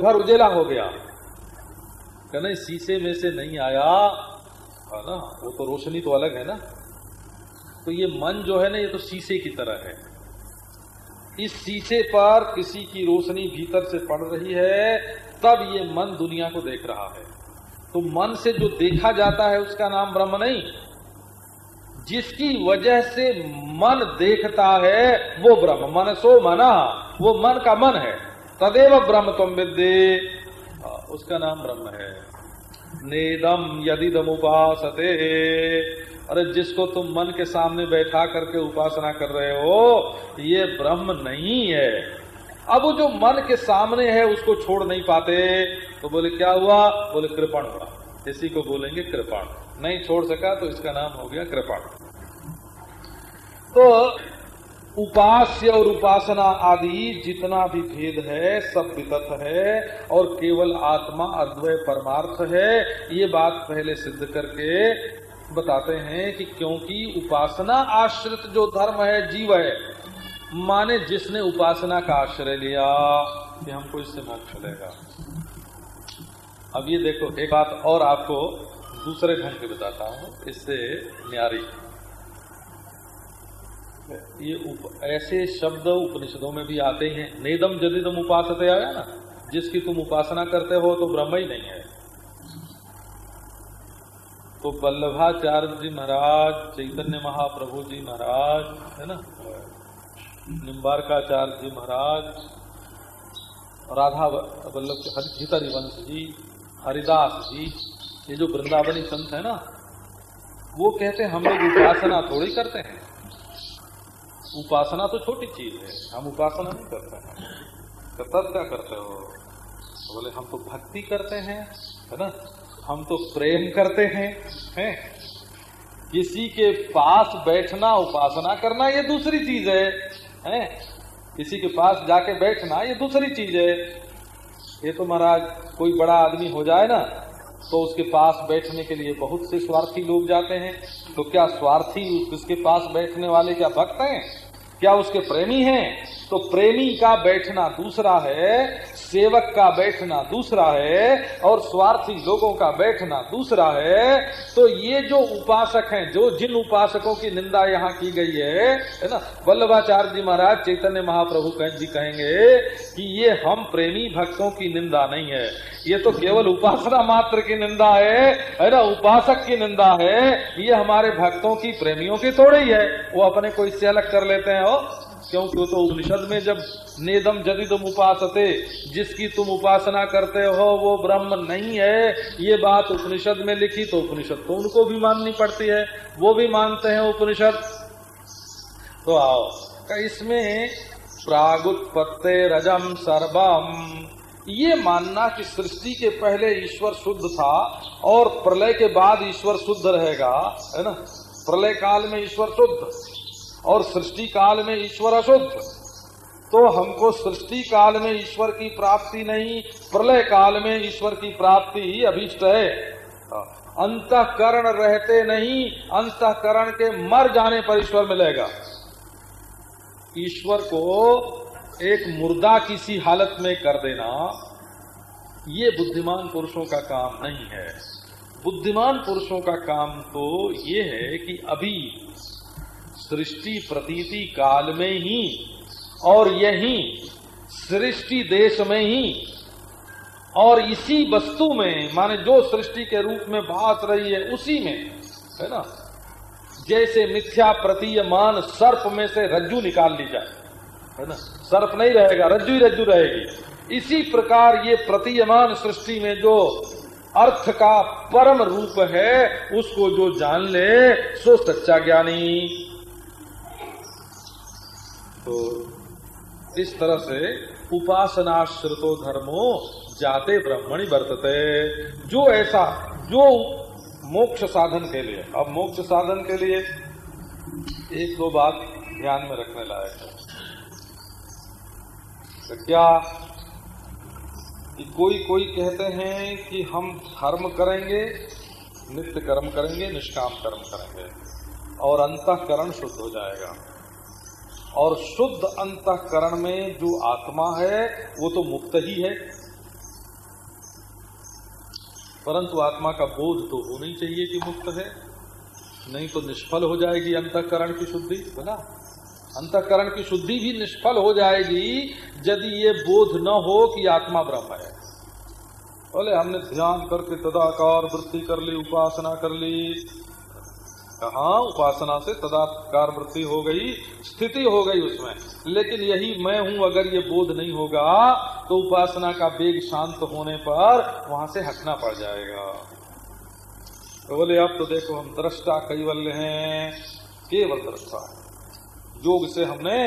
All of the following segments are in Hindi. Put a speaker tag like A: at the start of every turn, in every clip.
A: घर उजेला हो गया। कहना शीशे में से नहीं आया। है ना, वो तो रोशनी तो अलग है ना। तो ये मन जो है ना, ये तो शीशे की तरह है। इस शीशे पर किसी की रोशनी भीतर से पड़ रही है, तब ये मन दुनिया को देख रहा है। तो मन से जो देखा जाता है, उसका नाम ब्रह्म नहीं। जिसकी वजह से मन देखता है, वो ब्रह्म। मन सो मना, वो मन का मन है। तदेव ब्रह्म तुम विद्य उसका नाम ब्रह्म है। नेदम यदि दम उपासते अरे, जिसको तुम मन के सामने बैठा करके उपासना कर रहे हो, ये ब्रह्म नहीं है। अब वो जो मन के सामने है, उसको छोड़ नहीं पाते। तो बोले, क्या हुआ? बोले, कृपण हुआ। इसी को बोलेंगे कृपण। नहीं छोड़ सका तो इसका नाम हो गया कृपण। तो उपास्य और उपासना आदि जितना भी भेद है, सब वितत है और केवल आत्मा अद्वय परमार्थ है, ये बात पहले सिद्ध करके बताते हैं कि क्योंकि उपासना आश्रित जो धर्म है, जीव है, माने जिसने उपासना का आश्रय लिया कि हमको इससे मोक्ष मिलेगा अब ये देखो, एक बात और आपको दूसरे ढंग के बताता हूँ, इससे न्यारी। ये उप, ऐसे शब्द उपनिषदों में भी आते हैं नेदम जदिदम उपासते आया ना? जिसकी तुम उपासना करते हो तो ब्रह्म ही नहीं है। तो वल्लभाचार्य जी महाराज चैतन्य महाप्रभु जी महाराज है ना? निम्बारकाचार्य जी महाराज राधा वल्लभ हरिधर वंश जी हरिदास जी ये जो वृंदावनी संत है ना वो कहते हम लोग उपासना थोड़ी करते हैं। उपासना तो छोटी चीज़ है। हम उपासना नहीं करते हैं। तो तब क्या करते हो? बोले, हम तो भक्ति करते हैं, है ना? हम तो प्रेम करते हैं हैं? किसी के पास बैठना, उपासना करना ये दूसरी चीज़ है, हैं? किसी के पास जाके बैठना ये दूसरी चीज़ है। ये तो महाराज, कोई बड़ा आदमी हो जाए ना तो उसके पास बैठने के लिए बहुत से स्वार्थी लोग जाते हैं। तो क्या स्वार्थी उसके पास बैठने वाले क्या भक्त हैं? क्या उसके प्रेमी हैं? तो प्रेमी का बैठना दूसरा है, सेवक का बैठना दूसरा है, और स्वार्थी लोगों का बैठना दूसरा है। तो ये जो उपासक हैं, जो जिन उपासकों की निंदा यहाँ की गई है है ना? वल्लभाचार्य जी महाराज चैतन्य महाप्रभु जी कहेंगे कि ये हम प्रेमी भक्तों की निंदा नहीं है। ये तो केवल उपासना मात्र की निंदा है है ना? उपासक की निंदा है। ये हमारे भक्तों की प्रेमियों की थोड़ी है। वो अपने को इससे अलग कर लेते हैं हो क्योंकि तो उपनिषद में जब नेदम जदि तुम उपासते, जिसकी तुम उपासना करते हो, वो ब्रह्म नहीं है। ये बात उपनिषद में लिखी तो उपनिषद तो उनको भी माननी पड़ती है। वो भी मानते हैं उपनिषद। तो आओ इसमें प्रागुत्पत्ते रजम सर्वम। ये मानना कि सृष्टि के पहले ईश्वर शुद्ध था और प्रलय के बाद ईश्वर शुद्ध रहेगा, है ना? प्रलय काल में ईश्वर शुद्ध। और सृष्टि काल में ईश्वर अशुद्ध। तो हमको सृष्टि काल में ईश्वर की प्राप्ति नहीं, प्रलय काल में ईश्वर की प्राप्ति ही अभीष्ट है। अंतकरण रहते नहीं, अंतकरण के मर जाने पर ईश्वर मिलेगा। ईश्वर को एक मुर्दा किसी हालत में कर देना, ये बुद्धिमान पुरुषों का काम नहीं है। बुद्धिमान पुरुषों का काम तो ये है कि अभी सृष्टि प्रतीति काल में ही और यही सृष्टि देश में ही और इसी वस्तु में, माने जो सृष्टि के रूप में भास रही है उसी में, है ना? जैसे मिथ्या प्रतीयमान सर्प में से रज्जू निकाल ली जाए, है ना? सर्प नहीं रहेगा, रज्जू ही रज्जू रहेगी। इसी प्रकार ये प्रतीयमान सृष्टि में जो अर्थ का परम रूप है, उसको जो जान ले, सो सच्चा ज्ञानी। तो इस तरह से उपासनाश्रितो धर्मो जाते ब्रह्मणि वर्तते। जो ऐसा, जो मोक्ष साधन के लिए, अब मोक्ष साधन के लिए एक दो बात ध्यान में रखने लायक है। तो क्या कि कोई कोई कहते हैं कि हम धर्म करेंगे, नित्य कर्म करेंगे, निष्काम कर्म करेंगे, और अंतकरण शुद्ध हो जाएगा। और शुद्ध अंतकरण में जो आत्मा है, वो तो मुक्त ही है। परंतु आत्मा का बोध तो होना ही चाहिए कि मुक्त है। नहीं तो निष्फल हो जाएगी अंतकरण की शुद्धि बोला अंतकरण की शुद्धि भी निष्फल हो जाएगी यदि ये बोध न हो कि आत्मा ब्रह्म है। बोले, हमने ध्यान करके तदाकार वृत्ति कर ली, उपासना कर ली कहा, उपासना से तदाकार वृत्ति हो गई, स्थिति हो गई उसमें। लेकिन यही मैं हूँ, अगर ये बोध नहीं होगा तो उपासना का वेग शांत होने पर वहाँ से हटना पड़ जाएगा। तो बोले, अब तो देखो, हम दृष्टा कैवल्य हैं, केवल दृष्टा योग से हमने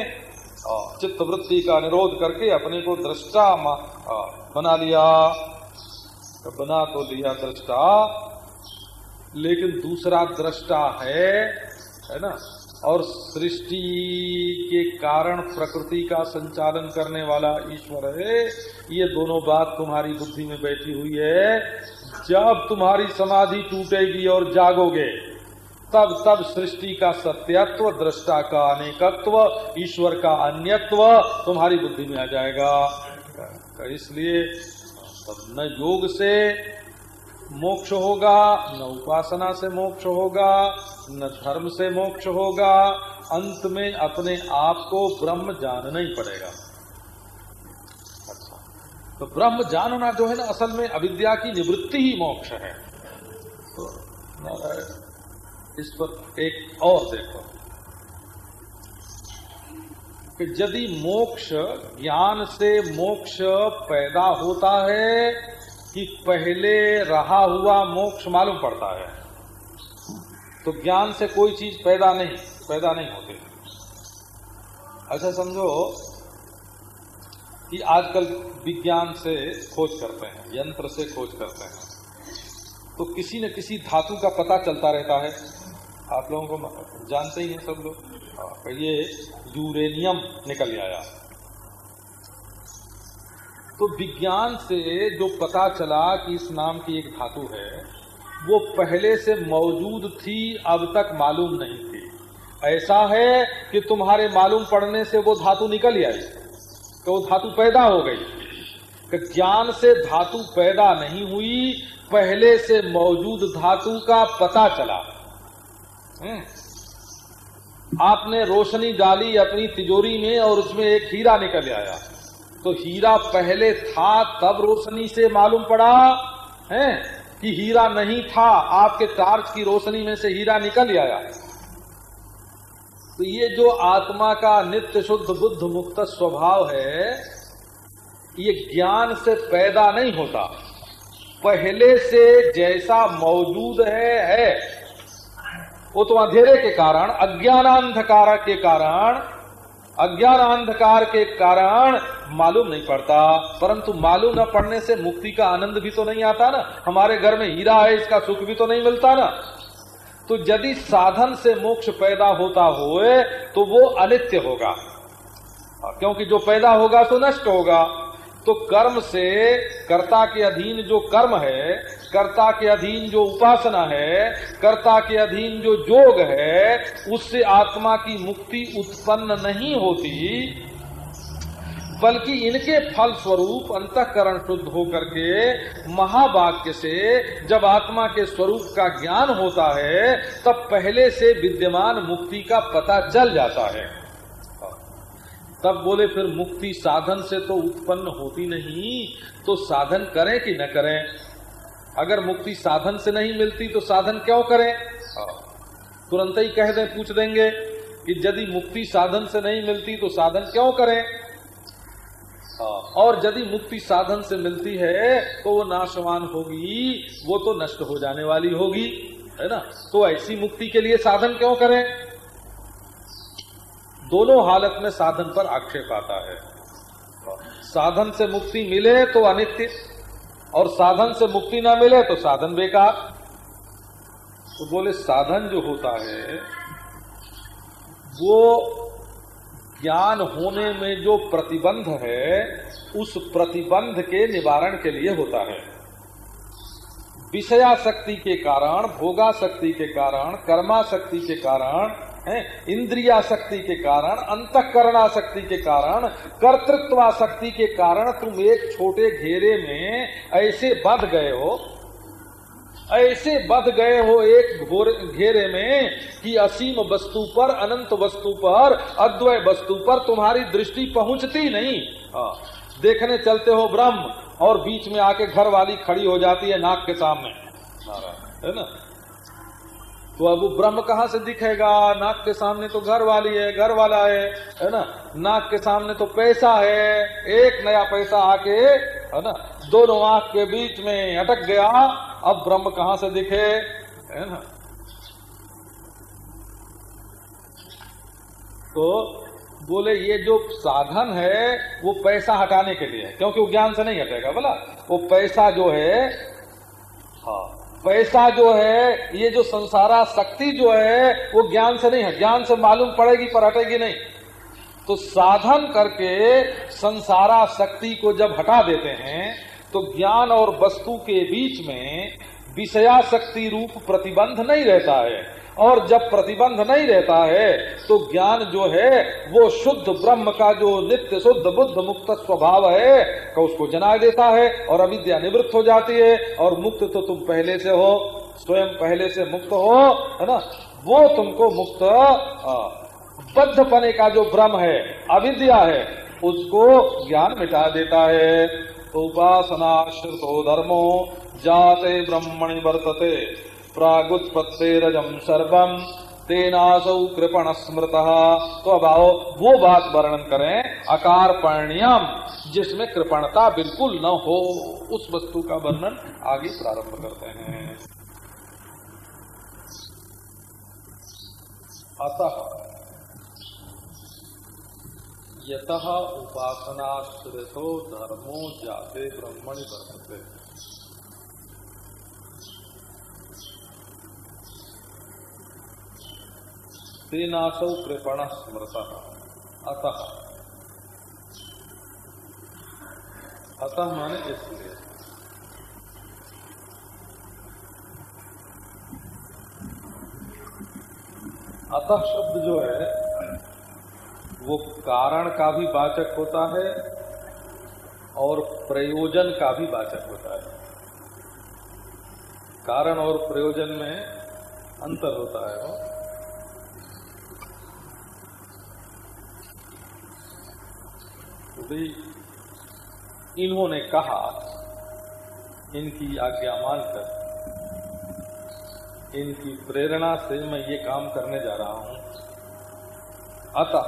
A: चित्त वृत्ति का निरोध करके अपने को दृष्टा बना लिया। तो बना तो लिया दृष्टा लेकिन दूसरा दृष्टा है है ना? और सृष्टि के कारण प्रकृति का संचालन करने वाला ईश्वर है। ये दोनों बात तुम्हारी बुद्धि में बैठी हुई है। जब तुम्हारी समाधि टूटेगी और जागोगे, तब तब सृष्टि का सत्यत्व, दृष्टा का अनेकत्व, ईश्वर का अन्यत्व तुम्हारी बुद्धि में आ जाएगा। इसलिए न योग से मोक्ष होगा, न उपासना से मोक्ष होगा, न धर्म से मोक्ष होगा। अंत में अपने आप को ब्रह्म जानना ही पड़ेगा। अच्छा। तो ब्रह्म जानना जो है ना, असल में अविद्या की निवृत्ति ही मोक्ष है। तो इस पर एक और देखो। कि यदि मोक्ष ज्ञान से मोक्ष पैदा होता है कि पहले रहा हुआ मोक्ष मालूम पड़ता है। तो ज्ञान से कोई चीज़ पैदा नहीं पैदा नहीं होती। अच्छा समझो कि आजकल विज्ञान से खोज करते हैं यंत्र से खोज करते हैं। तो किसी न किसी धातु का पता चलता रहता है। आप लोगों को जानते ही हैं सब लोग। हाँ, ये यूरेनियम निकल आया। तो विज्ञान से जो पता चला कि इस नाम की एक धातु है, वो पहले से मौजूद थी, अब तक मालूम नहीं थी। ऐसा है कि तुम्हारे मालूम पड़ने से वो धातु निकल आई तो वो धातु पैदा हो गई। कि ज्ञान से धातु पैदा नहीं हुई, पहले से मौजूद धातु का पता चला। हम्म। आपने रोशनी डाली अपनी तिजोरी में और उसमें एक हीरा निकल आया। तो हीरा पहले था, तब रोशनी से मालूम पड़ा, है, कि हीरा नहीं था। आपके टार्च की रोशनी में से हीरा निकल आया। तो ये जो आत्मा का नित्य शुद्ध बुद्ध मुक्त स्वभाव है, ये ज्ञान से पैदा नहीं होता। पहले से जैसा मौजूद है है। वो तो अंधेरे के कारण, अज्ञानांधकार के कारण अज्ञान अंधकार के कारण मालूम नहीं पड़ता, परंतु मालूम न पड़ने से मुक्ति का आनंद भी तो नहीं आता ना। हमारे घर में हीरा है, इसका सुख भी तो नहीं मिलता ना। तो यदि साधन से मोक्ष पैदा होता हुए तो वो अनित्य होगा। क्योंकि जो पैदा होगा तो नष्ट होगा। तो कर्म से, कर्ता के अधीन जो कर्म है कर्ता के अधीन जो उपासना है, कर्ता के अधीन जो जोग है, उससे आत्मा की मुक्ति उत्पन्न नहीं होती, बल्कि इनके फल स्वरूप अंतकरण शुद्ध होकर के महावाक्य से जब आत्मा के स्वरूप का ज्ञान होता है, तब पहले से विद्यमान मुक्ति का पता चल जाता है। तब बोले, फिर मुक्ति साधन से तो उत्पन्न होती नहीं तो साधन करें कि न करें? अगर मुक्ति साधन से नहीं मिलती तो साधन क्यों करें? तुरंत ही कह दें, पूछ देंगे कि यदि मुक्ति साधन से नहीं मिलती तो साधन क्यों करें? और यदि मुक्ति साधन से मिलती है तो वो नाशवान होगी, वो तो नष्ट हो जाने वाली होगी, है ना? तो ऐसी मुक्ति के लिए साधन क्यों करें? दोनों हालत में साधन पर आक्षेप आता है। साधन से मुक्ति मिले तो अनित्य और साधन से मुक्ति ना मिले तो साधन बेकार। तो बोले, साधन जो होता है, वो ज्ञान होने में जो प्रतिबंध है, उस प्रतिबंध के निवारण के लिए होता है। विषयाशक्ति के कारण भोगा शक्ति के कारण, कर्माशक्ति के कारण है इंद्रिया शक्ति के कारण अंतकरणा शक्ति के कारण कर्तृत्वा शक्ति के कारण तुम एक छोटे घेरे में ऐसे बंध गए हो, ऐसे बध गए हो एक घेरे में कि असीम वस्तु पर, अनंत वस्तु पर, अद्वय वस्तु पर तुम्हारी दृष्टि पहुँचती नहीं। हाँ देखने चलते हो ब्रह्म, और बीच में आके घर वाली खड़ी हो जाती है नाक के सामने। है ना? तो अब वो ब्रह्म कहाँ से दिखेगा? नाक के सामने तो घर वाली है, घर वाला है है ना? नाक के सामने तो पैसा है, एक नया पैसा आके, है ना? दोनों आँख के बीच में अटक गया, अब ब्रह्म कहाँ से दिखे? है ना? तो बोले, ये जो साधन है, वो पैसा हटाने के लिए है, क्योंकि वो ज्ञान से नहीं हटेगा, बोला? वो पैसा जो है हाँ पैसा जो है, ये जो संसारा शक्ति जो है, वो ज्ञान से नहीं है। ज्ञान से मालूम पड़ेगी पर हटेगी नहीं। तो साधन करके संसारा शक्ति को जब हटा देते हैं तो ज्ञान और वस्तु के बीच में विषया शक्ति रूप प्रतिबंध नहीं रहता है। और जब प्रतिबंध नहीं रहता है तो ज्ञान जो है, वो शुद्ध ब्रह्म का जो नित्य शुद्ध बुद्ध मुक्त स्वभाव है, का उसको जना देता है और अविद्या निवृत्त हो जाती है और मुक्त तो तुम पहले से हो, स्वयं पहले से मुक्त हो, है ना? वो तुमको मुक्त बद्ध पने का जो भ्रम है, अविद्या है, उसको ज्ञान मिटा देता है। तो उपासना धर्मो जाते ब्रह्मणि वर्तते। प्रागुत्पत्तेरजम सर्वम तेनासौ कृपण स्मृत तो अब आओ, वो बात वर्णन करें अकार परिणयम जिसमें कृपणता बिल्कुल न हो, उस वस्तु का वर्णन आगे प्रारंभ करते हैं। अतः, यत उपासनाश्रितो धर्मो जाते ब्रह्मणि वर्तते। तेनासौ कृपण स्मृत। अतः। अतः माने इसलिए अतः शब्द जो है, वो कारण का भी वाचक होता है और प्रयोजन का भी वाचक होता है। कारण और प्रयोजन में अंतर होता है इन्होंने कहा, इनकी आज्ञा मानकर, इनकी प्रेरणा से मैं ये काम करने जा रहा हूँ। अतः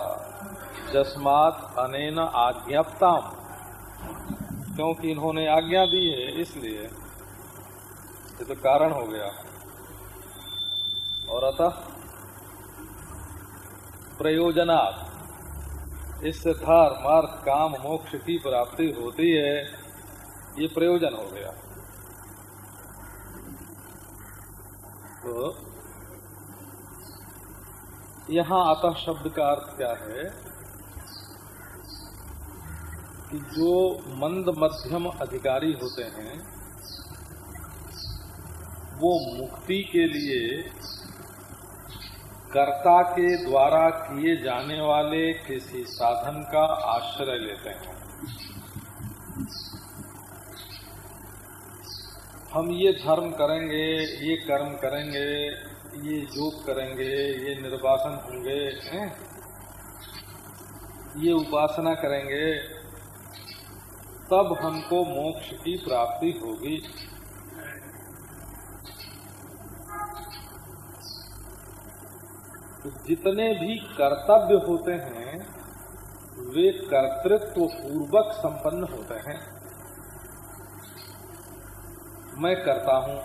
A: जस्मात अनेन आज्ञापताम, क्योंकि इन्होंने आज्ञा दी है, इसलिए ये तो कारण हो गया। और अतः प्रयोजनात् इससे धर्म अर्थ काम मोक्ष की प्राप्ति होती है, ये प्रयोजन हो गया। तो यहाँ आता शब्द का अर्थ क्या है कि जो मंद मध्यम अधिकारी होते हैं, वो मुक्ति के लिए कर्ता के द्वारा किए जाने वाले किसी साधन का आश्रय लेते हैं। हम ये धर्म करेंगे, ये कर्म करेंगे, ये योग करेंगे, ये निर्वासन होंगे ये उपासना करेंगे, तब हमको मोक्ष की प्राप्ति होगी। जितने भी कर्तव्य होते हैं, वे कर्तृत्व पूर्वक संपन्न होते हैं। मैं करता हूँ,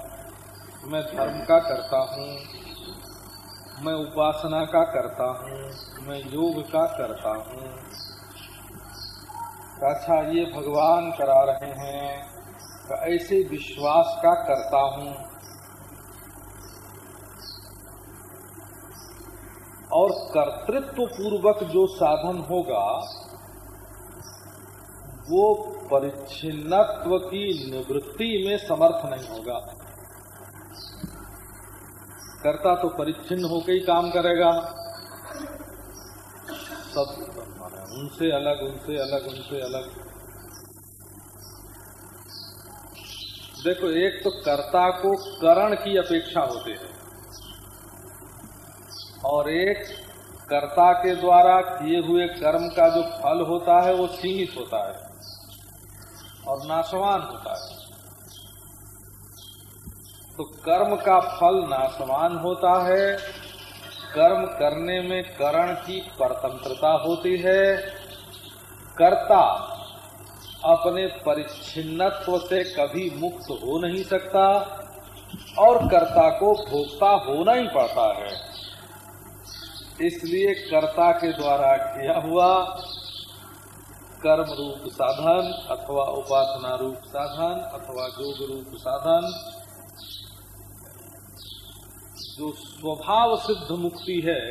A: मैं धर्म का करता हूँ, मैं उपासना का करता हूँ, मैं योग का करता हूँ। अच्छा ये भगवान करा रहे हैं ऐसे विश्वास का करता हूँ। और कर्तृत्व पूर्वक जो साधन होगा, वो परिच्छिन्नत्व की निवृत्ति में समर्थ नहीं होगा। कर्ता तो परिच्छिन्न होकर ही काम करेगा। सब उनसे अलग उनसे अलग उनसे अलग। देखो, एक तो कर्ता को करण की अपेक्षा होती है। और एक कर्ता के द्वारा किए हुए कर्म का जो फल होता है, वो सीमित होता है और नाशवान होता है। तो कर्म का फल नाशवान होता है। कर्म करने में करण की परतंत्रता होती है। कर्ता अपने परिच्छिन्नत्व से कभी मुक्त हो नहीं सकता और कर्ता को भोक्ता होना ही पड़ता है। इसलिए कर्ता के द्वारा किया हुआ कर्म रूप साधन अथवा उपासना रूप साधन अथवा योग रूप साधन, जो स्वभाव सिद्ध मुक्ति है,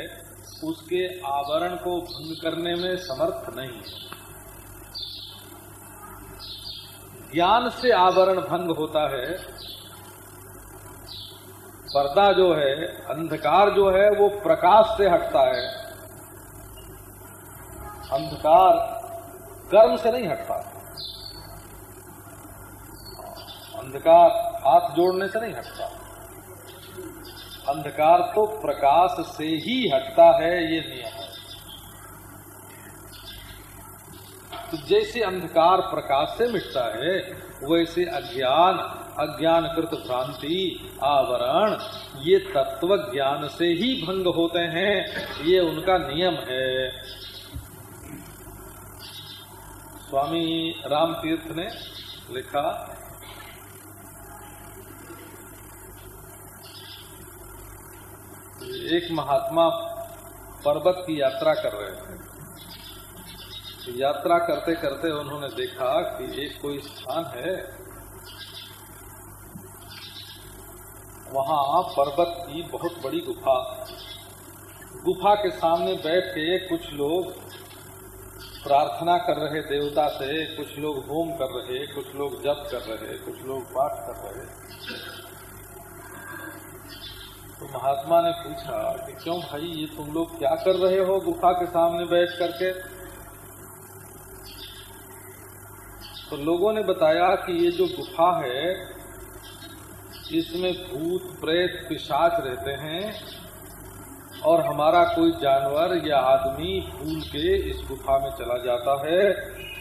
A: उसके आवरण को भंग करने में समर्थ नहीं है। ज्ञान से आवरण भंग होता है पर्दा जो है, अंधकार जो है, वो प्रकाश से हटता है। अंधकार कर्म से नहीं हटता। अंधकार हाथ जोड़ने से नहीं हटता। अंधकार तो प्रकाश से ही हटता है, ये नियम है। तो जैसे अंधकार प्रकाश से मिटता है, वैसे अज्ञान अज्ञान कृत भ्रांति, आवरण, ये तत्व ज्ञान से ही भंग होते हैं। ये उनका नियम है। स्वामी राम तीर्थ ने लिखा, एक महात्मा पर्वत की यात्रा कर रहे थे। यात्रा करते करते उन्होंने देखा कि एक कोई स्थान है वहाँ पर्वत की बहुत बड़ी गुफा गुफा के सामने बैठ के कुछ लोग प्रार्थना कर रहे, देवता से कुछ लोग होम कर रहे, कुछ लोग जप कर रहे, कुछ लोग पाठ कर रहे। तो महात्मा ने पूछा कि क्यों भाई, ये तुम लोग क्या कर रहे हो गुफा के सामने बैठ करके? तो लोगों ने बताया कि ये जो गुफा है इसमें भूत, प्रेत, पिशाच रहते हैं और हमारा कोई जानवर या आदमी भूल के इस गुफा में चला जाता है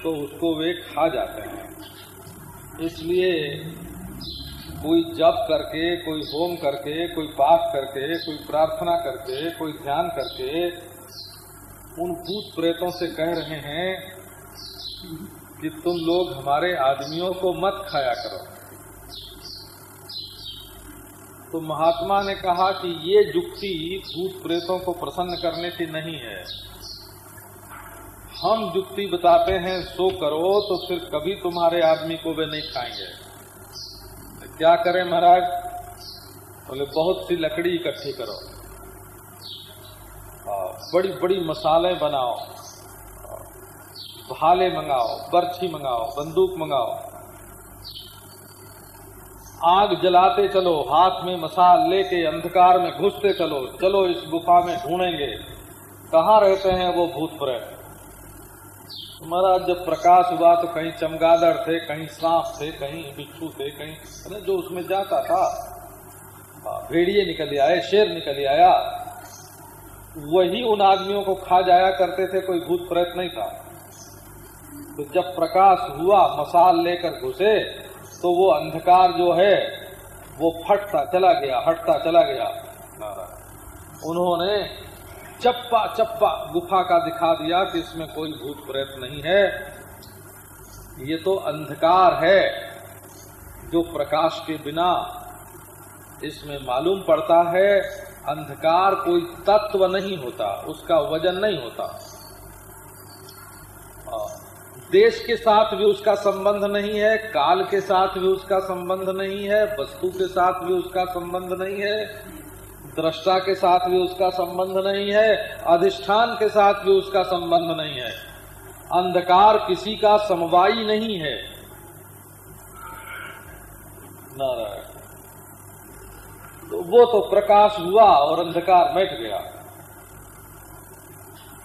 A: तो उसको वे खा जाते हैं। इसलिए कोई जप करके, कोई होम करके, कोई पाठ करके, कोई प्रार्थना करके, कोई ध्यान करके उन भूत, प्रेतों से कह रहे हैं कि तुम लोग हमारे आदमियों को मत खाया करो। तो महात्मा ने कहा कि ये जुक्ति भूत प्रेतों को प्रसन्न करने की नहीं है। हम जुक्ति बताते हैं, सो करो तो फिर कभी तुम्हारे आदमी को वे नहीं खाएँगे। तो क्या करें महाराज? बोले तो बहुत सी लकड़ी इकट्ठी करो। बड़ी बड़ी मसाले बनाओ। भाले मंगाओ बर्छी मंगाओ, बंदूक मंगाओ। आग जलाते चलो, हाथ में मसाल लेके अंधकार में घुसते चलो चलो इस गुफा में ढूंढेंगे। कहाँ रहते हैं वो भूत प्रेत महाराज जब प्रकाश हुआ तो कहीं चमगादड़ थे, कहीं सांप थे, कहीं बिच्छू थे, कहीं जो उसमें जाता था। भेड़िए निकल आए, शेर निकल आया। वही उन आदमियों को खा जाया करते थे, कोई भूत प्रेत नहीं था। तो जब प्रकाश हुआ, मसाल लेकर घुसे तो वो अंधकार जो है, वो फटता चला गया, हटता चला गया। उन्होंने चप्पा चप्पा गुफा का दिखा दिया कि इसमें कोई भूत प्रेत नहीं है। ये तो अंधकार है जो प्रकाश के बिना इसमें मालूम पड़ता है। अंधकार कोई तत्व नहीं होता, उसका वज़न नहीं होता। देश के साथ भी उसका संबंध नहीं है, काल के साथ भी उसका संबंध नहीं है, वस्तु के साथ भी उसका संबंध नहीं है, दृष्टा के साथ भी उसका संबंध नहीं है, अधिष्ठान के साथ भी उसका संबंध नहीं है। अंधकार किसी का समवायी नहीं है। नारायण। तो वो तो प्रकाश हुआ और अंधकार बैठ गया।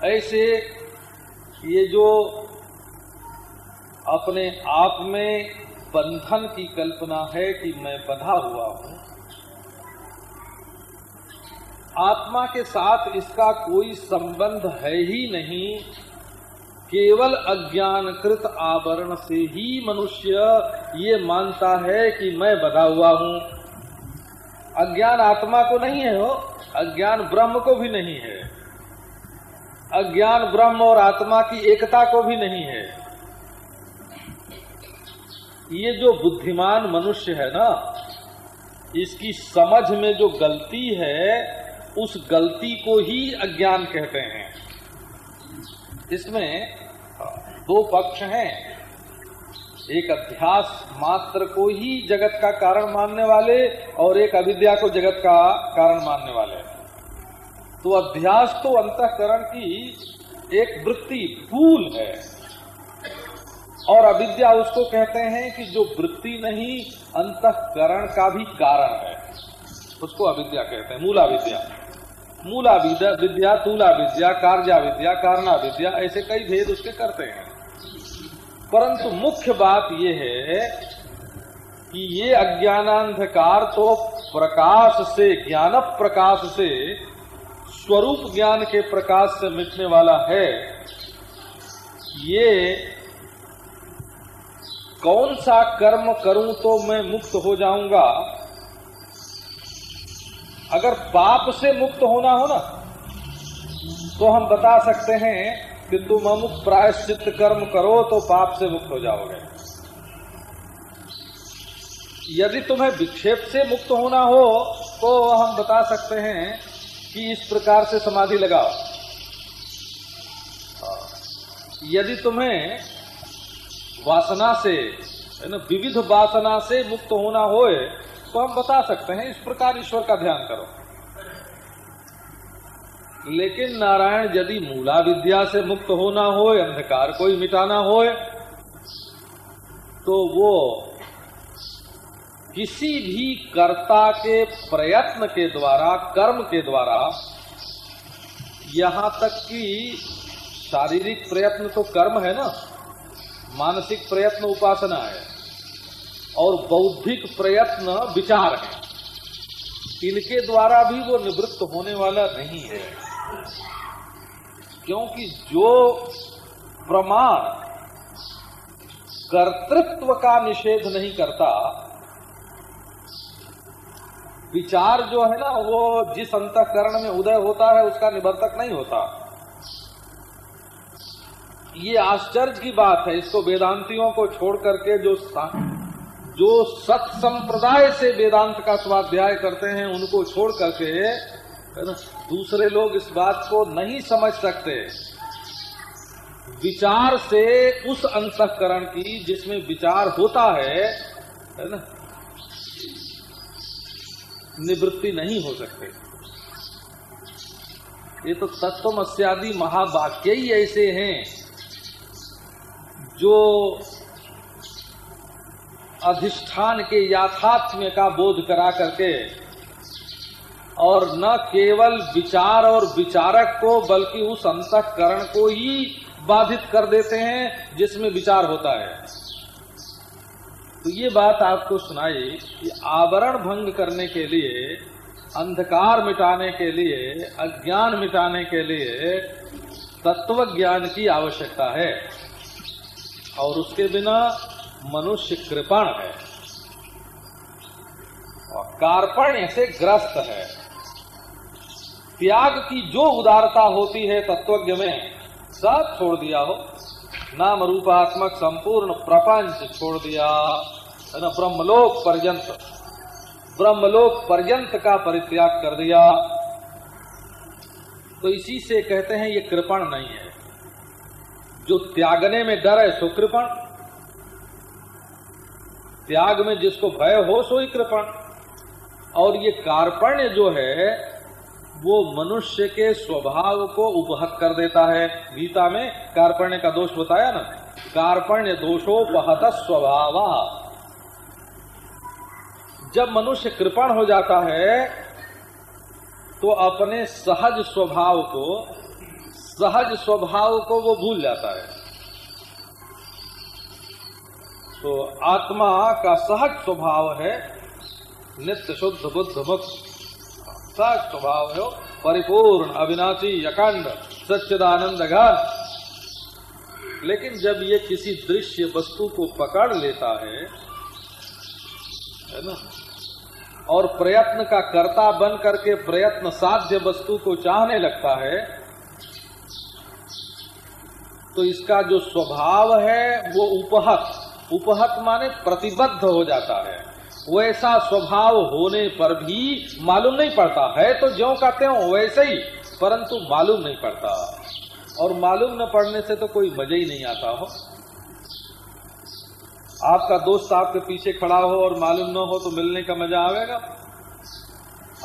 A: ऐसे ये जो अपने आप में बंधन की कल्पना है कि मैं बधा हुआ हूँ। आत्मा के साथ इसका कोई संबंध है ही नहीं। केवल अज्ञानकृत आवरण से ही मनुष्य ये मानता है कि मैं बधा हुआ हूँ। अज्ञान आत्मा को नहीं है हो, अज्ञान ब्रह्म को भी नहीं है। अज्ञान ब्रह्म और आत्मा की एकता को भी नहीं है। ये जो बुद्धिमान मनुष्य है ना, इसकी समझ में जो गलती है, उस गलती को ही अज्ञान कहते हैं। इसमें दो पक्ष हैं। एक अध्यास मात्र को ही जगत का कारण मानने वाले और एक अविद्या को जगत का कारण मानने वाले। तो अध्यास तो अंतकरण की एक वृत्ति, भूल है। और अविद्या उसको कहते हैं कि जो वृत्ति नहीं, अंतकरण का भी कारण है। उसको अविद्या कहते हैं मूला विद्या मूला विद्या तूला विद्या कार्या विद्या कारणा विद्या ऐसे कई भेद उसके करते हैं। परंतु मुख्य बात यह है कि ये अज्ञानांधकार तो प्रकाश से, ज्ञान प्रकाश से, स्वरूप ज्ञान के प्रकाश से मिटने वाला है। ये कौन सा कर्म करूँ तो मैं मुक्त हो जाऊँगा? अगर पाप से मुक्त होना हो ना तो हम बता सकते हैं कि तुम अमुक प्रायश्चित कर्म करो तो पाप से मुक्त हो जाओगे। यदि तुम्हें विक्षेप से मुक्त होना हो तो हम बता सकते हैं कि इस प्रकार से समाधि लगाओ। यदि तुम्हें वासना से, है ना, विविध वासना से मुक्त होना होए तो हम बता सकते हैं, इस प्रकार ईश्वर का ध्यान करो। लेकिन नारायण, यदि मूला विद्या से मुक्त होना हो अंधकार को ही मिटाना हो तो वो किसी भी कर्ता के प्रयत्न के द्वारा, कर्म के द्वारा, यहाँ तक कि शारीरिक प्रयत्न तो कर्म है ना मानसिक प्रयत्न उपासना है और बौद्धिक प्रयत्न विचार है। इनके द्वारा भी वो निवृत्त होने वाला नहीं है। क्योंकि जो प्रमाण कर्तृत्व का निषेध नहीं करता, विचार जो है ना, वो जिस अंतकरण में उदय होता है, उसका निवर्तक नहीं होता। ये आश्चर्य की बात है, इसको वेदांतियों को छोड़ करके जो जो सत संप्रदाय से वेदांत का स्वाध्याय करते हैं, उनको छोड़ करके दूसरे लोग इस बात को नहीं समझ सकते। विचार से उस अंतकरण की जिसमें विचार होता है है ना, निवृत्ति नहीं हो सकते। ये तो तत्वमस्यादि महावाक्य ही ऐसे हैं। जो अधिष्ठान के याथात्म्य का बोध करा करके और न केवल विचार और विचारक को, बल्कि उस अंतकरण को ही बाधित कर देते हैं जिसमें विचार होता है। तो ये बात आपको सुनाई कि आवरण भंग करने के लिए, अंधकार मिटाने के लिए, अज्ञान मिटाने के लिए तत्व ज्ञान की आवश्यकता है। और उसके बिना मनुष्य कृपण है। और कार्पण्य से ग्रस्त है। त्याग की जो उदारता होती है तत्वज्ञ में, सब छोड़ दिया हो। नाम रूपात्मक संपूर्ण प्रपंच छोड़ दिया। है ना, ब्रह्मलोक पर्यंत। ब्रह्मलोक पर्यंत का परित्याग कर दिया। तो इसी से कहते हैं ये कृपण नहीं है। जो त्यागने में डर है, सो कृपण। त्याग में जिसको भय हो, सो ही कृपण। और ये कार्पण्य जो है, वो मनुष्य के स्वभाव को उपहत कर देता है। गीता में कार्पण्य का दोष बताया ना? कार्पण्य दोषोपहत स्वभाव। जब मनुष्य कृपण हो जाता है तो अपने सहज स्वभाव को सहज स्वभाव को वो भूल जाता है। तो आत्मा का सहज स्वभाव है, नित्य शुद्ध बुद्ध मुक्त सहज स्वभाव है परिपूर्ण, अविनाशी अखंड सच्चिदानंद घन लेकिन जब ये किसी दृश्य वस्तु को पकड़ लेता है है ना, और प्रयत्न का कर्ता बन करके प्रयत्न साध्य वस्तु को चाहने लगता है तो इसका जो स्वभाव है, वो उपहत। उपहत माने प्रतिबद्ध हो जाता है। वैसा स्वभाव होने पर भी मालूम नहीं पड़ता। है तो ज्यो कहते हो, वैसे ही, परंतु मालूम नहीं पड़ता। और मालूम न पड़ने से तो कोई मज़ा ही नहीं आता हो। आपका दोस्त आपके पीछे खड़ा हो और मालूम न हो तो मिलने का मज़ा आवेगा।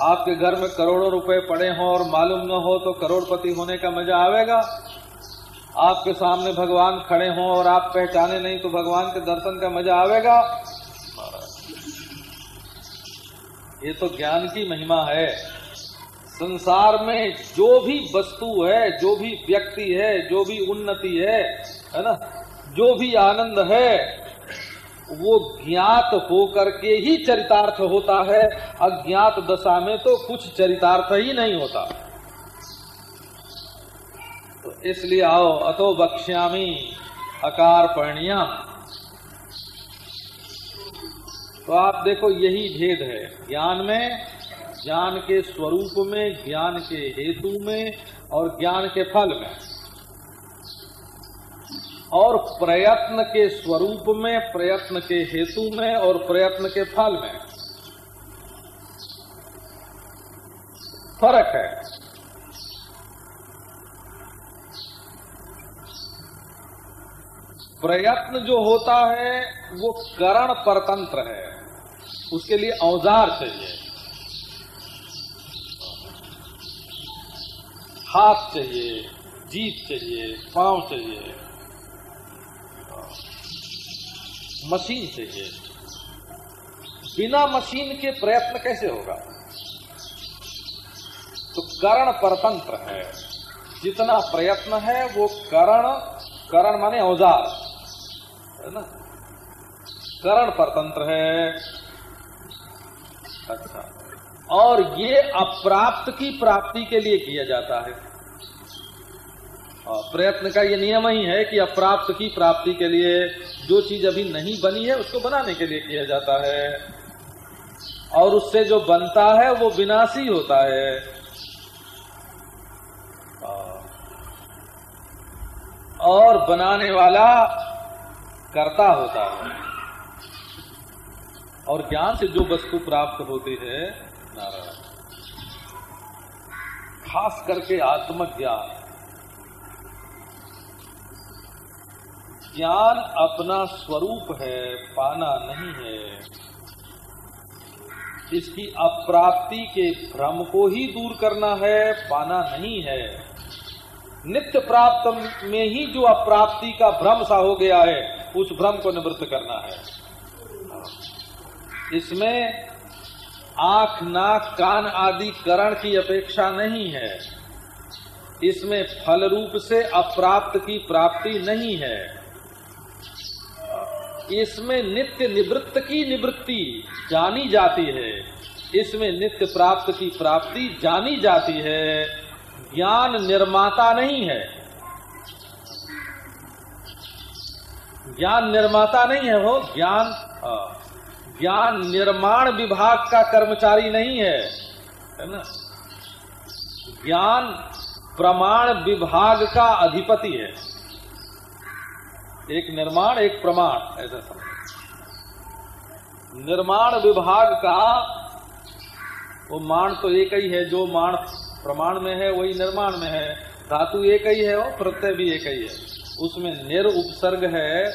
A: आपके घर में करोड़ों रुपए पड़े हों और मालूम न हो तो करोड़पति होने का मज़ा आवेगा। आपके सामने भगवान खड़े हों और आप पहचाने नहीं तो भगवान के दर्शन का मज़ा आवेगा। ये तो ज्ञान की महिमा है। संसार में जो भी वस्तु है, जो भी व्यक्ति है, जो भी उन्नति है है ना, जो भी आनंद है, वो ज्ञात होकर के ही चरितार्थ होता है। अज्ञात दशा में तो कुछ चरितार्थ ही नहीं होता। तो इसलिए आओ, अतो बक्ष्यामी अकार पर्णिया तो आप देखो, यही भेद है। ज्ञान में, ज्ञान के स्वरूप में, ज्ञान के हेतु में और ज्ञान के फल में। और प्रयत्न के स्वरूप में, प्रयत्न के हेतु में और प्रयत्न के फल में। फ़र्क है। प्रयत्न जो होता है, वो करण परतंत्र है। उसके लिए औज़ार चाहिए। हाथ चाहिए जीत चाहिए, पाँव चाहिए। मशीन चाहिए। बिना मशीन के प्रयत्न कैसे होगा? तो करण परतंत्र है। जितना प्रयत्न है, वो करण करण माने औज़ार। है ना? करण परतंत्र है। अच्छा। और ये अप्राप्त की प्राप्ति के लिए किया जाता है। प्रयत्न का ये नियम ही है कि अप्राप्त की प्राप्ति के लिए जो चीज़ अभी नहीं बनी है, उसको बनाने के लिए किया जाता है। और उससे जो बनता है, वो विनाशी होता है। और बनाने वाला करता होता है। और ज्ञान से जो वस्तु प्राप्त होती है, नारायण। खास करके आत्मज्ञान। ज्ञान अपना स्वरूप है, पाना नहीं है। इसकी अप्राप्ति के भ्रम को ही दूर करना है, पाना नहीं है। नित्य प्राप्त में ही जो अप्राप्ति का भ्रम सा हो गया है उस भ्रम को निवृत्त करना है। इसमें आँख, नाक, कान आदि करण की अपेक्षा नहीं है। इसमें फल रूप से अप्राप्त की प्राप्ति नहीं है। इसमें नित्य निवृत्त की निवृत्ति जानी जाती है। इसमें नित्य प्राप्त की प्राप्ति जानी जाती है। ज्ञान निर्माता नहीं है। ज्ञान निर्माता नहीं है वो, ज्ञान ज्ञान निर्माण विभाग का कर्मचारी नहीं है है ना? ज्ञान प्रमाण विभाग का अधिपति है। एक निर्माण, एक प्रमाण, ऐसा समझ। निर्माण विभाग का, वो मान तो एक ही है, जो मान प्रमाण में है, वही निर्माण में है। धातु एक ही है और प्रत्यय भी एक ही है। उसमें निर उपसर्ग है।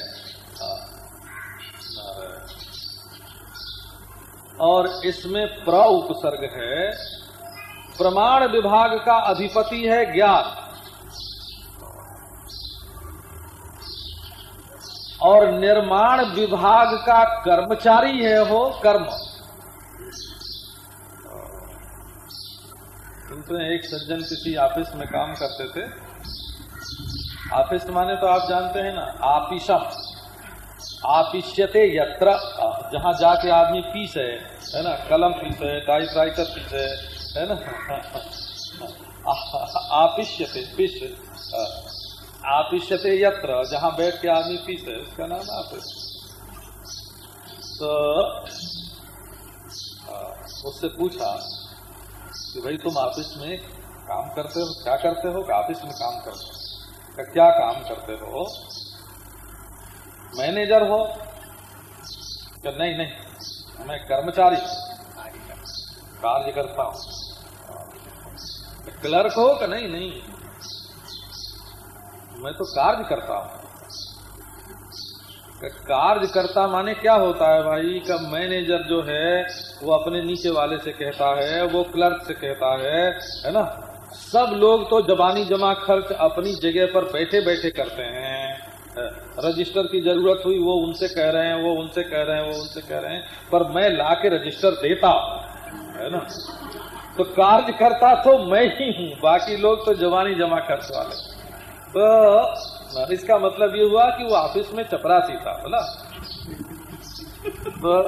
A: और इसमें प्र उपसर्ग है। प्रमाण विभाग का अधिपति है ज्ञान। और निर्माण विभाग का कर्मचारी है हो कर्म। एक सज्जन किसी ऑफ़िस में काम करते थे। ऑफ़िस माने तो आप जानते हैं ना आपिशम आपिष्यते यत्र। जहाँ जाके आदमी पीस है है ना, कलम पीस है टाइपराइटर पीस है ना। आपिष्यते पिस। आपिष्यते यत्र, जहाँ बैठ के आदमी पीस है, उसका नाम आप तो उससे पूछा कि भाई तुम ऑफ़िस में काम करते हो, क्या करते हो? ऑफ़िस में काम करते हो। क्या काम करते हो? मैनेजर हो क्या नहीं नहीं? मैं कर्मचारी। कार्य करता हूँ। क्लर्क हो क्या नहीं नहीं? मैं तो कार्य करता हूँ। कार्य करता माने क्या होता है भाई? का मैनेजर जो है, वो अपने नीचे वाले से कहता है, वो क्लर्क से कहता है है ना? सब लोग तो जबानी जमा खर्च अपनी जगह पर बैठे बैठे करते हैं। रजिस्टर की ज़रूरत हुई वो उनसे कह रहे हैं वो उनसे कह रहे हैं वो उनसे कह रहे हैं पर मैं ला के रजिस्टर देता है ना? तो कार्य करता तो मैं ही हूँ बाकी लोग तो जवानी जमा खर्च वाले। तो इसका मतलब ये हुआ कि वो ऑफ़िस में चपरासी था बोला। तो,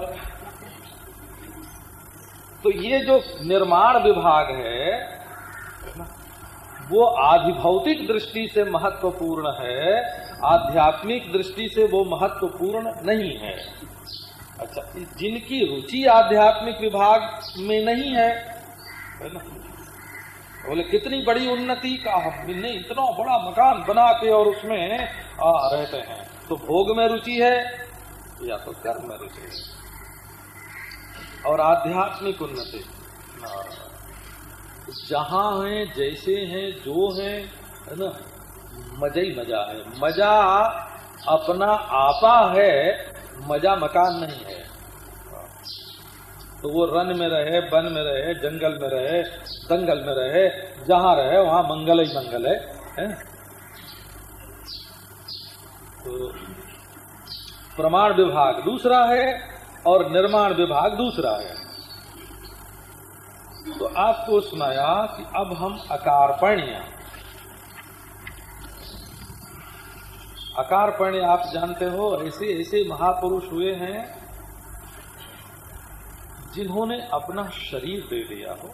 A: तो ये जो निर्माण विभाग है वो आधिभौतिक दृष्टि से महत्वपूर्ण है, आध्यात्मिक दृष्टि से वो महत्वपूर्ण नहीं है। अच्छा जिनकी रुचि आध्यात्मिक विभाग में नहीं है बोले, कितनी बड़ी उन्नति का हमने इतना बड़ा मकान बना के और उसमें, आ, रहते हैं। तो भोग में रुचि है या तो कर्म में रुचि है? और आध्यात्मिक उन्नति जहाँ हैं जैसे हैं जो हैं है ना? मज़ा ही मज़ा है। मज़ा अपना आपा है मज़ा मकान नहीं है। तो वो रन में रहे वन में रहे जंगल में रहे दंगल में रहे जहाँ रहे वहाँ मंगल ही मंगल है, है? तो प्रमाण विभाग दूसरा है और निर्माण विभाग दूसरा है। तो आपको सुनाया कि अब हम अकारपण्य। अकारपण्य आप जानते हो, ऐसे ऐसे महापुरुष हुए हैं, जिन्होंने अपना शरीर दे दिया हो।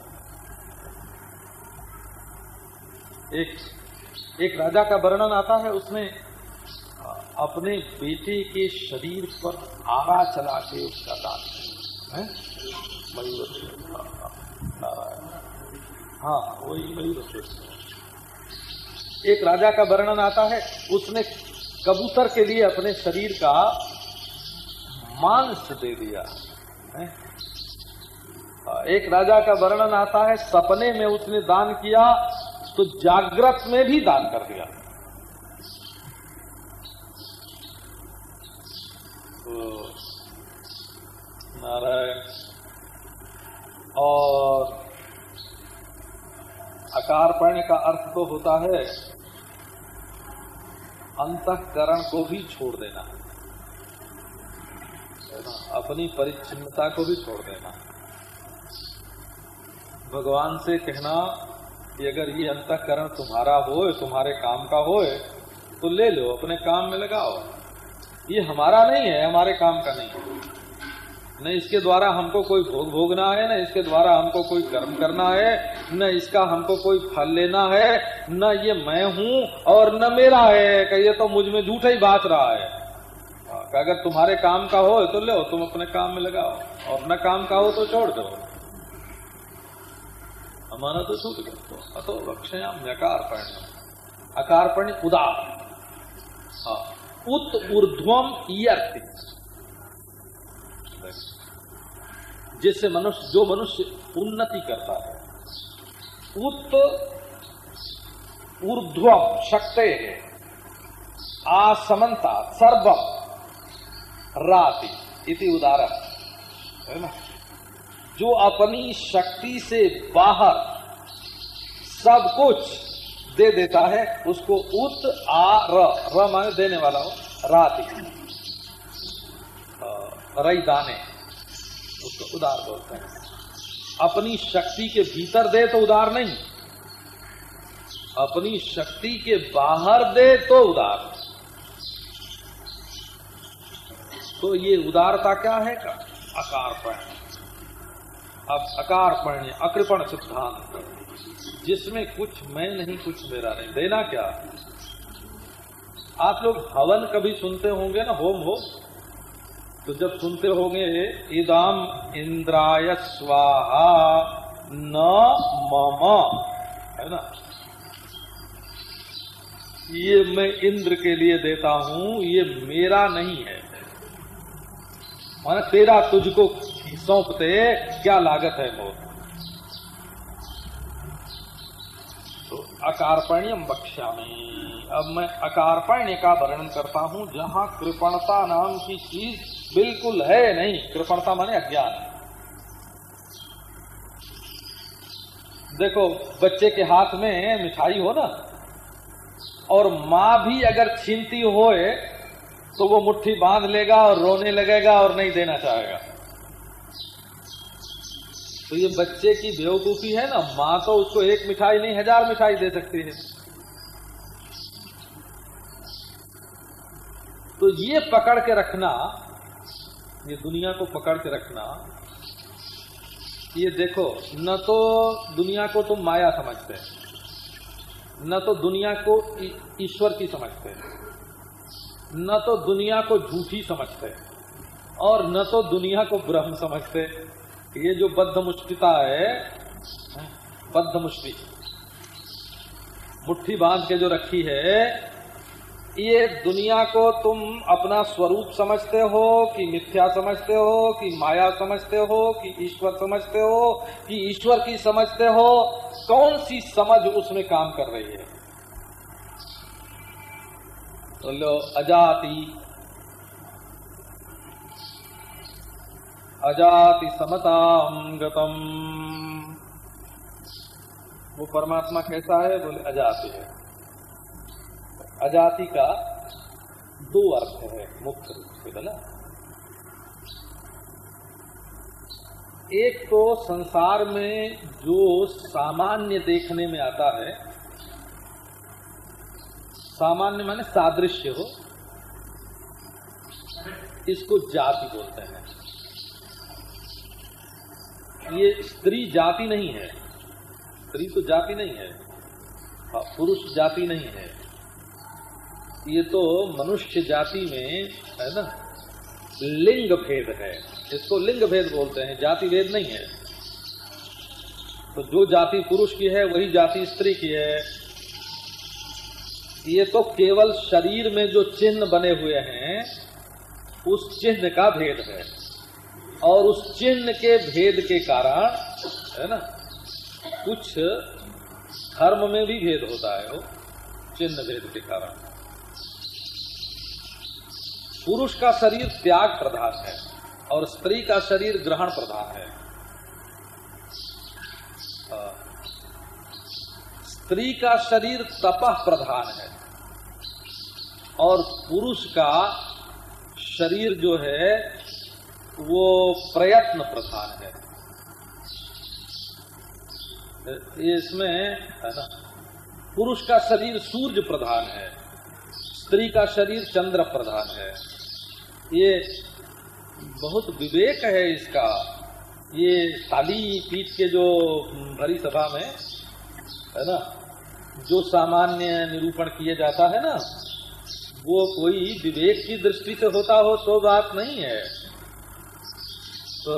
A: एक एक राजा का वर्णन आता है, उसने अपने बेटे के शरीर पर आरा चला के उसका दान मयूर हाँ वही वही एक राजा का वर्णन आता है उसने कबूतर के लिए अपने शरीर का मांस दे दिया है? एक राजा का वर्णन आता है सपने में उसने दान किया तो जागृत में भी दान कर दिया तो नारायण और अकार अकारपण्य का अर्थ तो होता है अंतकरण को भी छोड़ देना। अपनी परिच्छिन्नता को भी छोड़ देना। भगवान से कहना कि अगर ये अंतकरण तुम्हारा हो तुम्हारे काम का हो तो ले लो, अपने काम में लगाओ। ये हमारा नहीं है, हमारे काम का नहीं है। न इसके द्वारा हमको कोई भोग भोगना है न इसके द्वारा हमको कोई कर्म करना है न इसका हमको कोई फल लेना है न ये मैं हूँ और न मेरा है कि ये तो मुझमें झूठा ही बात रहा है। हाँ, अगर तुम्हारे काम का हो तो लो तुम अपने काम में लगाओ और न काम का हो तो छोड़ दो। हमारा तो छूट गया। तो अतो लक्ष्याम अकारपण्य अकारपण्य उदार। हाँ उत ऊर्ध्वम ईयर्थ जिससे मनुष्य, जो मनुष्य उन्नति करता है उत ऊर्ध्व शक्ते आसमंता, सर्वम, राति, इति उदाहरण। है ना? जो अपनी शक्ति से बाहर सब कुछ दे देता है, उसको उत, आ, र माने देने वाला हो, राति। रई दाने। उसको उदार बोलते हैं। अपनी शक्ति के भीतर दे तो उदार नहीं। अपनी शक्ति के बाहर दे तो उदार। तो ये उदारता क्या है का? अकारपण। अब अकारपण्य अकृपण सिद्धांत। जिसमें कुछ मैं नहीं, कुछ मेरा नहीं। देना क्या? आप लोग हवन कभी सुनते होंगे ना? होम हो तो जब सुनते होंगे इदम इंद्राय स्वाहा न मम। है ना? ये मैं इंद्र के लिए देता हूँ, ये मेरा नहीं है। माना तेरा तुझको सौंपते, क्या लागत है मोर तो अकारपण्यम बक्षा में अब मैं अकारपण्य का वर्णन करता हूँ, जहाँ कृपणता नाम की चीज़ बिल्कुल है नहीं, कृपणता माने अज्ञान। देखो, बच्चे के हाथ में मिठाई हो ना, और माँ भी अगर छीनती होए तो वो मुट्ठी बाँध लेगा और रोने लगेगा और नहीं देना चाहेगा। तो ये बच्चे की बेवकूफ़ी है ना, माँ तो उसको एक मिठाई नहीं, हज़ार मिठाई दे सकती है। तो ये पकड़ के रखना ये दुनिया को पकड़ के रखना, ये देखो, न तो दुनिया को तुम माया समझते न तो दुनिया को ईश्वर की समझते न तो दुनिया को झूठी समझते और न तो दुनिया को ब्रह्म समझते ये जो बद्ध मुष्टिता है, बद्ध मुष्टि, मुट्ठी बाँध के जो रखी है ये दुनिया को तुम अपना स्वरूप समझते हो, कि मिथ्या समझते हो, कि माया समझते हो, कि ईश्वर समझते हो, कि ईश्वर की समझते हो, कौन सी समझ उसमें काम कर रही है? तो लो, अजाति। अजाति समताम गतम। वो परमात्मा कैसा है? बोले, अजाति है। अजाति का दो अर्थ है मुख्य रूप से बोला एक तो संसार में जो सामान्य देखने में आता है सामान्य माने सादृश्य हो इसको जाति बोलते हैं। ये स्त्री जाति नहीं है। स्त्री तो जाति नहीं हाँ, पुरुष जाति नहीं है। ये तो मनुष्य जाति में, है ना, लिंग भेद है। इसको लिंग भेद बोलते हैं, जाति भेद नहीं है। तो जो जाति पुरुष की है, वही जाति स्त्री की है। ये तो केवल शरीर में जो चिन्ह बने हुए हैं, उस चिन्ह का भेद है। और उस चिन्ह के भेद के कारण, है ना, कुछ धर्म में भी भेद होता है, वो चिन्ह भेद के कारण। पुरुष का शरीर त्याग प्रधान है और स्त्री का शरीर ग्रहण प्रधान है। स्त्री का शरीर तपह प्रधान है और पुरुष का शरीर जो है, वो प्रयत्न प्रधान है। इसमें, है ना, पुरुष का शरीर सूर्य प्रधान है, स्त्री का शरीर चंद्र प्रधान है। ये बहुत विवेक है इसका। ये ताली पीठ के जो भरी सभा में, है ना, जो सामान्य निरूपण किया जाता है ना, वो कोई विवेक की दृष्टि से होता हो तो बात नहीं है। तो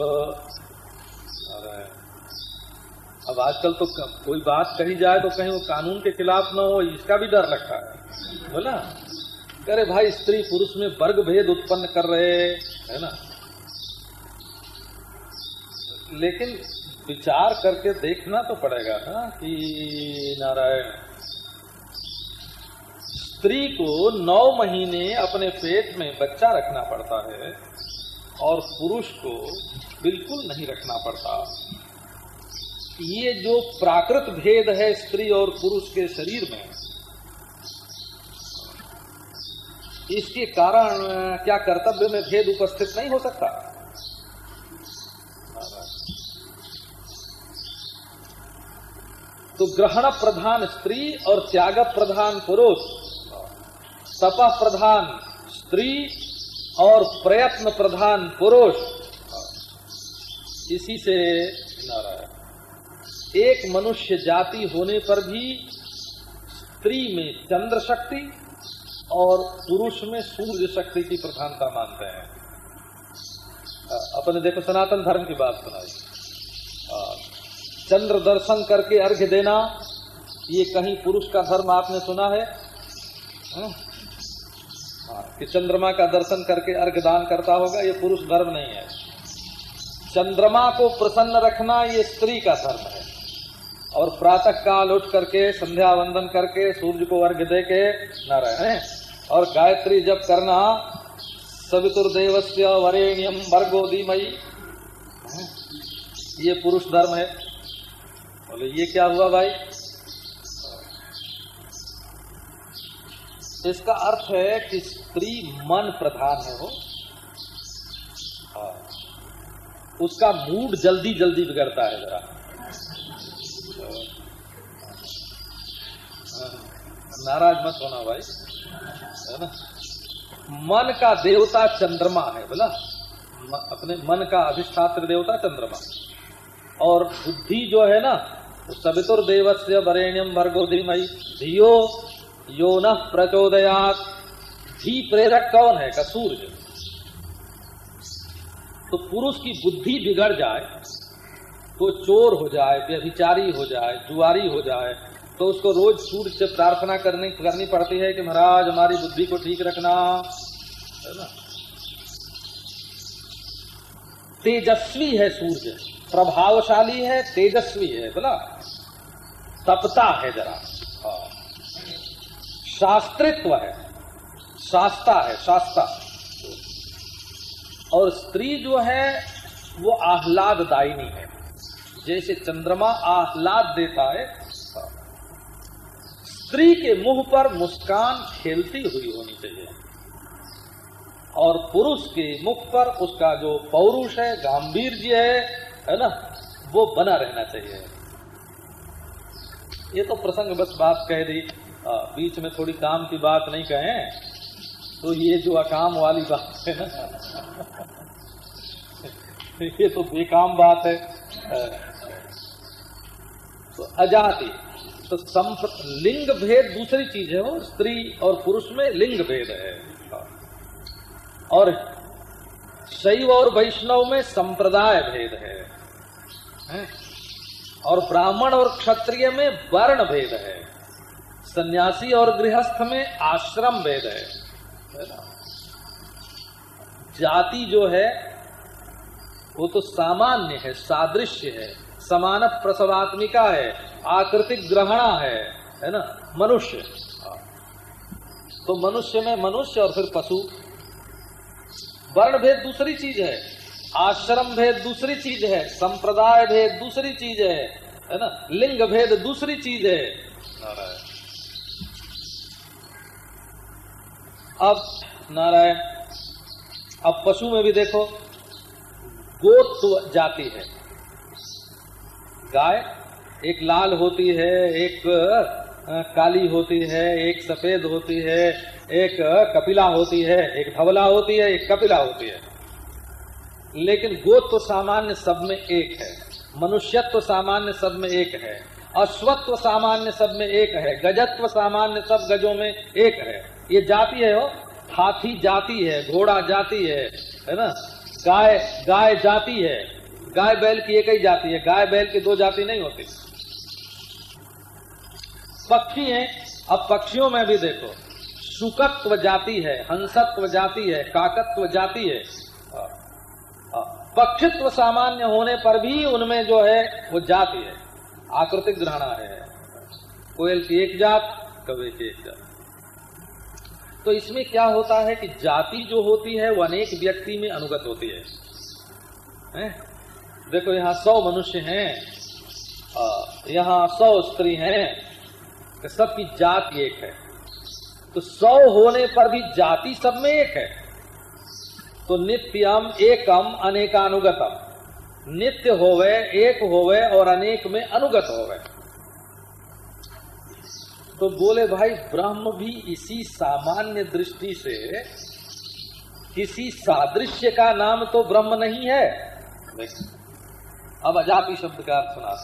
A: अब आजकल तो कोई बात कही जाए तो कहीं वो कानून के खिलाफ न हो, इसका भी डर लगता है। बोला? करे भाई, स्त्री पुरुष में वर्ग भेद उत्पन्न कर रहे है ना? लेकिन विचार करके देखना तो पड़ेगा ना कि नारायण, स्त्री को नौ महीने अपने पेट में बच्चा रखना पड़ता है और पुरुष को बिल्कुल नहीं रखना पड़ता। ये जो प्राकृत भेद है स्त्री और पुरुष के शरीर में इसके कारण क्या कर्तव्य में भेद उपस्थित नहीं हो सकता? तो ग्रहण प्रधान स्त्री और त्याग प्रधान पुरुष, तप प्रधान स्त्री और प्रयत्न प्रधान पुरुष, इसी से एक मनुष्य जाति होने पर भी स्त्री में चंद्र शक्ति और पुरुष में सूर्य शक्ति की प्रधानता मानते हैं। अपने देखो सनातन धर्म की बात सुनाई। चंद्र दर्शन करके अर्घ्य देना ये कहीं पुरुष का धर्म आपने सुना है? हाँ, कि चंद्रमा का दर्शन करके अर्घ्य दान करता होगा ये पुरुष धर्म नहीं है। चंद्रमा को प्रसन्न रखना ये स्त्री का धर्म है। और प्रातः काल उठ करके संध्या वंदन करके सूर्य को अर्घ्य दे के न रहे और गायत्री जब करना सवितुर्देवस्य वरेण्यम वर्गो धीमई ये पुरुष धर्म है। बोले, ये क्या हुआ भाई? इसका अर्थ है कि स्त्री मन प्रधान है वो। हाँ। उसका मूड जल्दी जल्दी बिगड़ता है जरा। हाँ। नाराज़ मत होना भाई। है ना मन का देवता चंद्रमा है, बोला। अपने मन का अधिष्ठात्र देवता चंद्रमा। और बुद्धि जो है ना सवितुर देवस्य वरेण्यम वर्गो धीमई धियो, यो न प्रचोदयात। धी प्रेरक कौन है? का सूर्य। तो पुरुष की बुद्धि बिगड़ जाए तो चोर हो जाए, व्यभिचारी हो जाए, जुआरी हो जाए तो उसको रोज सूर्य से प्रार्थना करनी करनी पड़ती है कि महाराज, हमारी बुद्धि को ठीक रखना। है ना? तेजस्वी है सूर्य। प्रभावशाली है, तेजस्वी है, बोला? तपता है जरा। हाँ। शास्त्रित्व है। शास्ता है, शास्ता। और स्त्री जो है, वो आह्लाददायिनी है। जैसे चंद्रमा आह्लाद देता है स्त्री के मुँह पर मुस्कान खेलती हुई होनी चाहिए। और पुरुष के मुख पर उसका जो पौरुष है गांधीर्य है है ना वो बना रहना चाहिए। ये तो प्रसंग बस बात कह दी। आ, बीच में थोड़ी काम की बात नहीं कहें तो ये जो अकाम वाली बात है ना ये तो बेकाम बात है। तो अजाति। तो लिंग भेद दूसरी चीज़ है वो, स्त्री और पुरुष में लिंग भेद है। और शैव और वैष्णव में संप्रदाय भेद है? और ब्राह्मण और क्षत्रिय में वर्ण भेद है। सन्यासी और गृहस्थ में आश्रम भेद है। जाति जो है, वो तो सामान्य है, सादृश्य है। समान प्रसवात्मिका है, आकृतिक ग्रहणा है है ना? मनुष्य। तो मनुष्य में मनुष्य और फिर पशु। वर्ण भेद दूसरी चीज़ है आश्रम भेद दूसरी चीज़ है संप्रदाय भेद दूसरी चीज़ है है ना? लिंग भेद दूसरी चीज़ है। अब, नारायण, अब पशु में भी देखो, गोत्व जाति है। गाय, एक लाल होती है, एक काली होती है, एक सफ़ेद होती है, एक कपिला होती है, एक धवला होती है, एक कपिला होती है। लेकिन गोत्व तो सामान्य सब में एक है, मनुष्यत्व सामान्य सब में एक है, अश्वत्व सामान्य सब में एक है, गजत्व सामान्य सब गजों में एक है। ये जाति है हो हाथी जाति है, घोड़ा जाति है है ना? गाय गाय जाति है। गाय बैल की एक ही जाति है गाय बैल की दो जाति नहीं होती। पक्षी हैं अब पक्षियों में भी देखो सुकत्व जाति है हंसत्व जाति है काकत्व जाति है। पक्षित्व सामान्य होने पर भी उनमें जो है वो जाति है आकृतिक ग्रहणा है। कोयल की एक जात कवे की एक जात। तो इसमें क्या होता है कि जाति जो होती है वो अनेक व्यक्ति में अनुगत होती है, है? देखो, यहाँ सौ मनुष्य हैं। यहाँ सौ स्त्री हैं सबकी जात एक है। तो सौ होने पर भी जाति सब में एक है। तो नित्यम एकम अनेकानुगतम। नित्य होवे, एक होवे और अनेक में अनुगत होवे। तो बोले, भाई, ब्रह्म भी इसी सामान्य दृष्टि से किसी सादृश्य का नाम तो ब्रह्म नहीं है। अब अजापी शब्द का अर्थ सुना